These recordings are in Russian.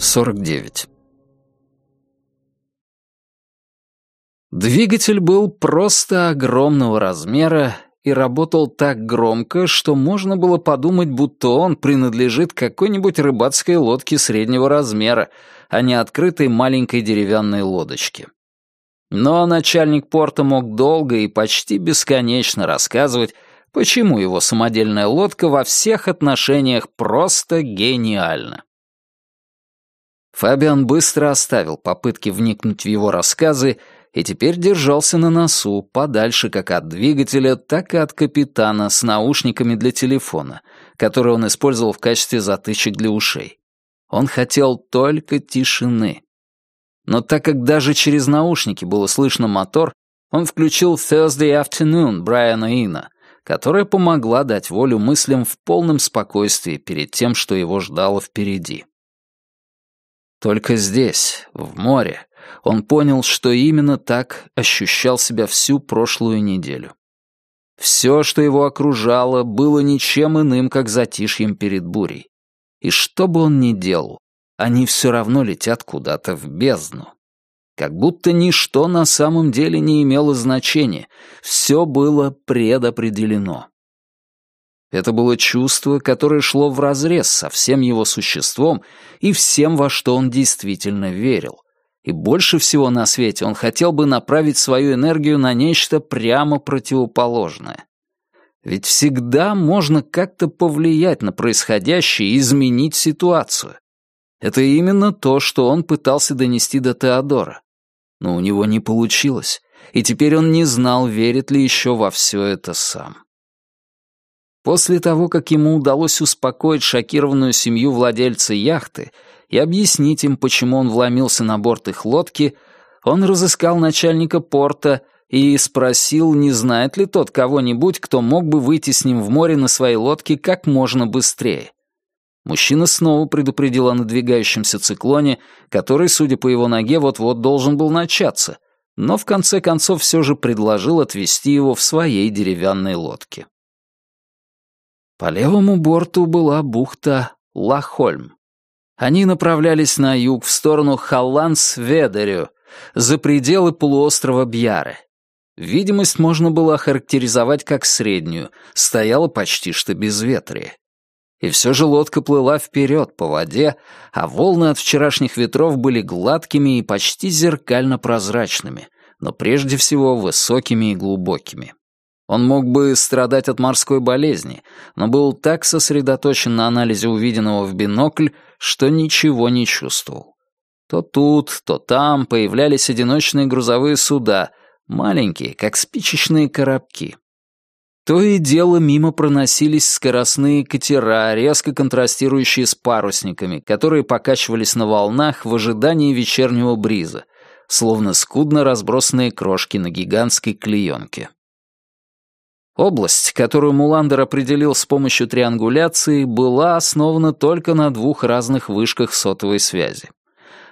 Сорок девять. Двигатель был просто огромного размера и работал так громко, что можно было подумать, будто он принадлежит какой-нибудь рыбацкой лодке среднего размера, а не открытой маленькой деревянной лодочке. Но начальник порта мог долго и почти бесконечно рассказывать, почему его самодельная лодка во всех отношениях просто гениальна. Фабиан быстро оставил попытки вникнуть в его рассказы и теперь держался на носу, подальше как от двигателя, так и от капитана с наушниками для телефона, которые он использовал в качестве затычек для ушей. Он хотел только тишины. Но так как даже через наушники было слышно мотор, он включил Thursday Afternoon Брайана Ина, которая помогла дать волю мыслям в полном спокойствии перед тем, что его ждало впереди. Только здесь, в море, он понял, что именно так ощущал себя всю прошлую неделю. Все, что его окружало, было ничем иным, как затишьем перед бурей. И что бы он ни делал, они все равно летят куда-то в бездну. Как будто ничто на самом деле не имело значения, все было предопределено. Это было чувство, которое шло вразрез со всем его существом и всем, во что он действительно верил, и больше всего на свете он хотел бы направить свою энергию на нечто прямо противоположное. Ведь всегда можно как-то повлиять на происходящее и изменить ситуацию. Это именно то, что он пытался донести до Теодора. Но у него не получилось, и теперь он не знал, верит ли еще во все это сам. После того, как ему удалось успокоить шокированную семью владельца яхты и объяснить им, почему он вломился на борт их лодки, он разыскал начальника порта и спросил, не знает ли тот кого-нибудь, кто мог бы выйти с ним в море на своей лодке как можно быстрее. Мужчина снова предупредил о надвигающемся циклоне, который, судя по его ноге, вот-вот должен был начаться, но в конце концов все же предложил отвезти его в своей деревянной лодке. По левому борту была бухта Лахольм. Они направлялись на юг, в сторону Халландс-Ведерю, за пределы полуострова Бьяре. Видимость можно было охарактеризовать как среднюю, стояла почти что безветрие. И все же лодка плыла вперед по воде, а волны от вчерашних ветров были гладкими и почти зеркально прозрачными, но прежде всего высокими и глубокими. Он мог бы страдать от морской болезни, но был так сосредоточен на анализе увиденного в бинокль, что ничего не чувствовал. То тут, то там появлялись одиночные грузовые суда, маленькие, как спичечные коробки. То и дело мимо проносились скоростные катера, резко контрастирующие с парусниками, которые покачивались на волнах в ожидании вечернего бриза, словно скудно разбросанные крошки на гигантской клеенке. Область, которую Муландер определил с помощью триангуляции, была основана только на двух разных вышках сотовой связи.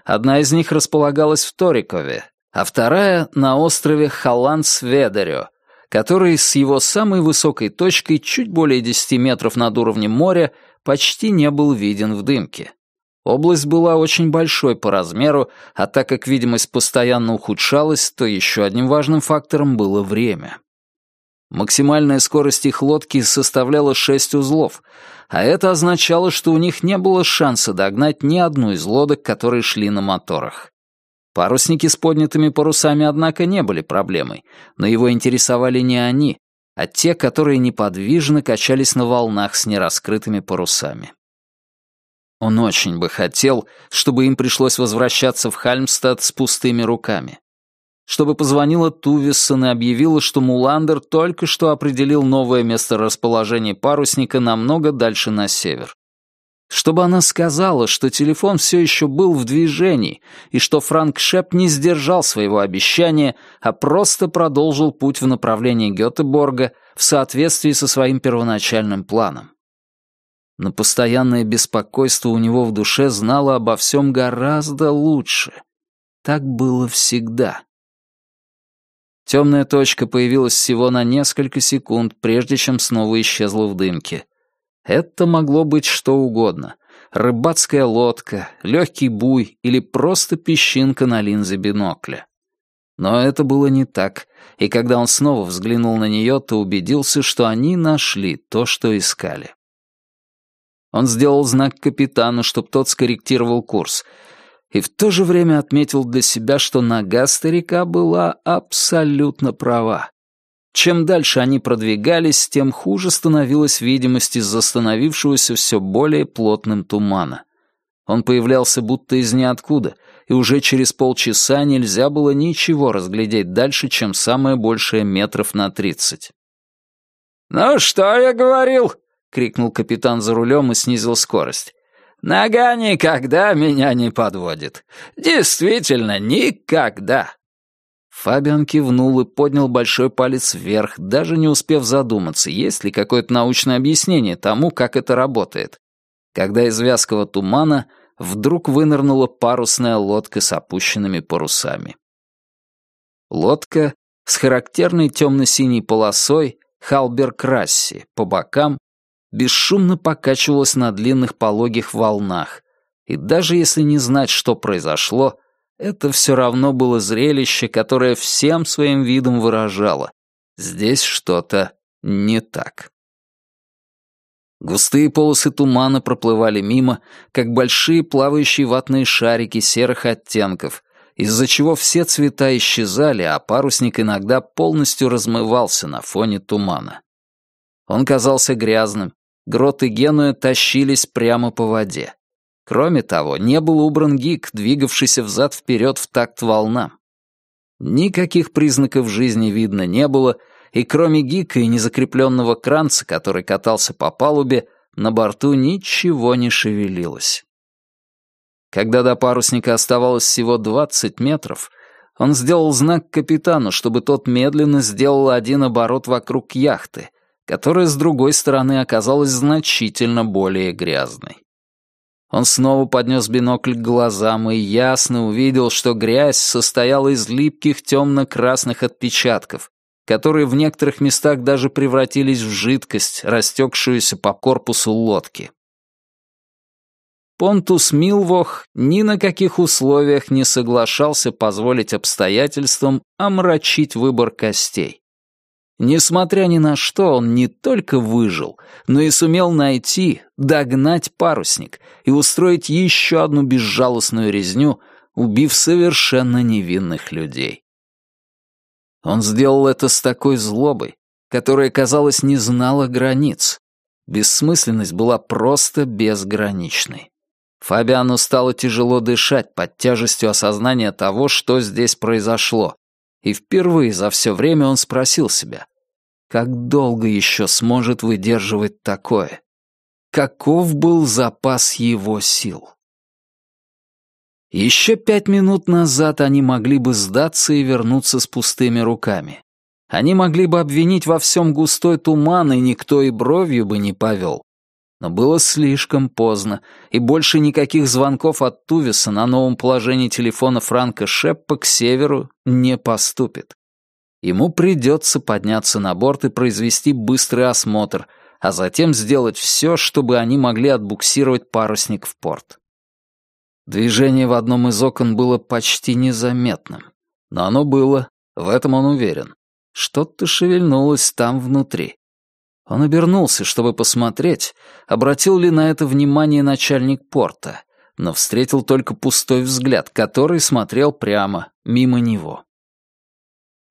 Одна из них располагалась в Торикове, а вторая — на острове Халандс-Ведерио, который с его самой высокой точкой, чуть более 10 метров над уровнем моря, почти не был виден в дымке. Область была очень большой по размеру, а так как видимость постоянно ухудшалась, то еще одним важным фактором было время. Максимальная скорость их лодки составляла 6 узлов, а это означало, что у них не было шанса догнать ни одну из лодок, которые шли на моторах. Парусники с поднятыми парусами, однако, не были проблемой, но его интересовали не они, а те, которые неподвижно качались на волнах с нераскрытыми парусами. Он очень бы хотел, чтобы им пришлось возвращаться в Хальмстад с пустыми руками чтобы позвонила Тувиссон и объявила, что Муландер только что определил новое место расположения парусника намного дальше на север. Чтобы она сказала, что телефон все еще был в движении, и что Франк Шеп не сдержал своего обещания, а просто продолжил путь в направлении Гетеборга в соответствии со своим первоначальным планом. Но постоянное беспокойство у него в душе знало обо всем гораздо лучше. Так было всегда. Темная точка появилась всего на несколько секунд, прежде чем снова исчезла в дымке. Это могло быть что угодно. Рыбацкая лодка, легкий буй или просто песчинка на линзе бинокля. Но это было не так, и когда он снова взглянул на нее, то убедился, что они нашли то, что искали. Он сделал знак капитану, чтобы тот скорректировал курс, и в то же время отметил для себя, что нога старика была абсолютно права. Чем дальше они продвигались, тем хуже становилась видимость из-за становившегося все более плотным тумана. Он появлялся будто из ниоткуда, и уже через полчаса нельзя было ничего разглядеть дальше, чем самое большее метров на тридцать. «Ну что я говорил?» — крикнул капитан за рулем и снизил скорость. «Нога никогда меня не подводит. Действительно, никогда!» Фабиан кивнул и поднял большой палец вверх, даже не успев задуматься, есть ли какое-то научное объяснение тому, как это работает. Когда из вязкого тумана вдруг вынырнула парусная лодка с опущенными парусами. Лодка с характерной темно-синей полосой Халбер-Красси по бокам бесшумно покачивалась на длинных пологих волнах, и даже если не знать, что произошло, это все равно было зрелище, которое всем своим видом выражало. Здесь что-то не так. Густые полосы тумана проплывали мимо, как большие плавающие ватные шарики серых оттенков, из-за чего все цвета исчезали, а парусник иногда полностью размывался на фоне тумана. Он казался грязным, грот и Генуя тащились прямо по воде. Кроме того, не был убран гик, двигавшийся взад-вперед в такт волнам. Никаких признаков жизни видно не было, и кроме гика и незакрепленного кранца, который катался по палубе, на борту ничего не шевелилось. Когда до парусника оставалось всего 20 метров, он сделал знак капитану, чтобы тот медленно сделал один оборот вокруг яхты, которая с другой стороны оказалась значительно более грязной. Он снова поднес бинокль к глазам и ясно увидел, что грязь состояла из липких темно-красных отпечатков, которые в некоторых местах даже превратились в жидкость, растекшуюся по корпусу лодки. Понтус Милвох ни на каких условиях не соглашался позволить обстоятельствам омрачить выбор костей. Несмотря ни на что, он не только выжил, но и сумел найти, догнать парусник и устроить еще одну безжалостную резню, убив совершенно невинных людей. Он сделал это с такой злобой, которая, казалось, не знала границ. Бессмысленность была просто безграничной. Фабиану стало тяжело дышать под тяжестью осознания того, что здесь произошло, и впервые за все время он спросил себя, как долго еще сможет выдерживать такое? Каков был запас его сил? Еще пять минут назад они могли бы сдаться и вернуться с пустыми руками. Они могли бы обвинить во всем густой туман, и никто и бровью бы не повел. Но было слишком поздно, и больше никаких звонков от Тувиса на новом положении телефона Франка Шеппа к северу не поступит. Ему придется подняться на борт и произвести быстрый осмотр, а затем сделать все, чтобы они могли отбуксировать парусник в порт. Движение в одном из окон было почти незаметным. Но оно было, в этом он уверен. Что-то шевельнулось там внутри. Он обернулся, чтобы посмотреть, обратил ли на это внимание начальник порта, но встретил только пустой взгляд, который смотрел прямо, мимо него.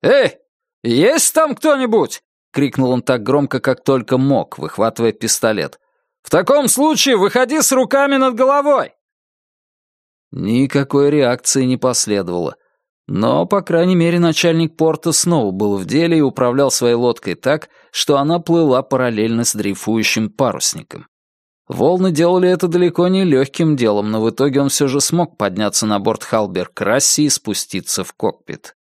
«Эй, есть там кто-нибудь?» — крикнул он так громко, как только мог, выхватывая пистолет. «В таком случае выходи с руками над головой!» Никакой реакции не последовало. Но, по крайней мере, начальник порта снова был в деле и управлял своей лодкой так, что она плыла параллельно с дрейфующим парусником. Волны делали это далеко не легким делом, но в итоге он все же смог подняться на борт Халбер Красси и спуститься в кокпит.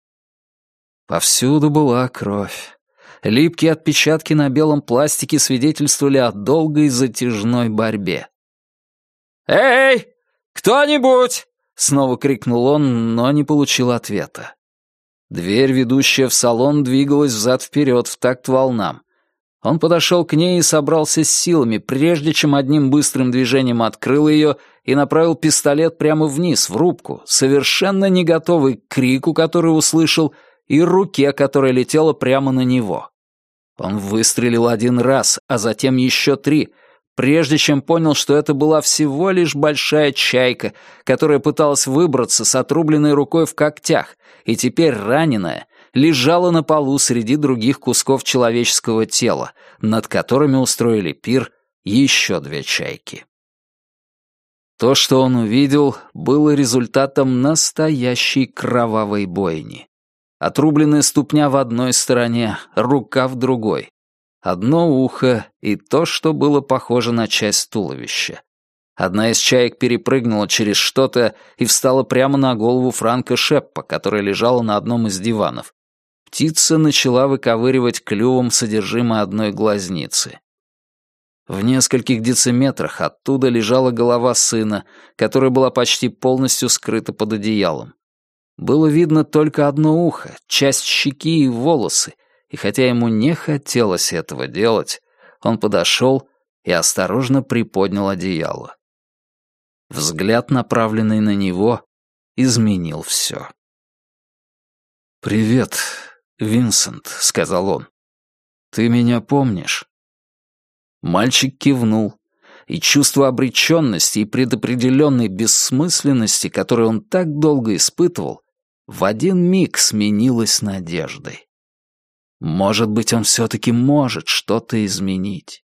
Повсюду была кровь. Липкие отпечатки на белом пластике свидетельствовали о долгой затяжной борьбе. «Эй, кто-нибудь!» — снова крикнул он, но не получил ответа. Дверь, ведущая в салон, двигалась взад-вперед в такт волнам. Он подошел к ней и собрался с силами, прежде чем одним быстрым движением открыл ее и направил пистолет прямо вниз, в рубку, совершенно не готовый к крику, который услышал, и руке, которая летела прямо на него. Он выстрелил один раз, а затем еще три, прежде чем понял, что это была всего лишь большая чайка, которая пыталась выбраться с отрубленной рукой в когтях, и теперь раненая лежала на полу среди других кусков человеческого тела, над которыми устроили пир еще две чайки. То, что он увидел, было результатом настоящей кровавой бойни. Отрубленная ступня в одной стороне, рука в другой. Одно ухо и то, что было похоже на часть туловища. Одна из чаек перепрыгнула через что-то и встала прямо на голову Франка Шеппа, которая лежала на одном из диванов. Птица начала выковыривать клювом содержимое одной глазницы. В нескольких дециметрах оттуда лежала голова сына, которая была почти полностью скрыта под одеялом. Было видно только одно ухо, часть щеки и волосы, и хотя ему не хотелось этого делать, он подошел и осторожно приподнял одеяло. Взгляд, направленный на него, изменил все. «Привет, Винсент», — сказал он. «Ты меня помнишь?» Мальчик кивнул, и чувство обреченности и предопределенной бессмысленности, которое он так долго испытывал, в один миг сменилось надеждой. Может быть, он все-таки может что-то изменить.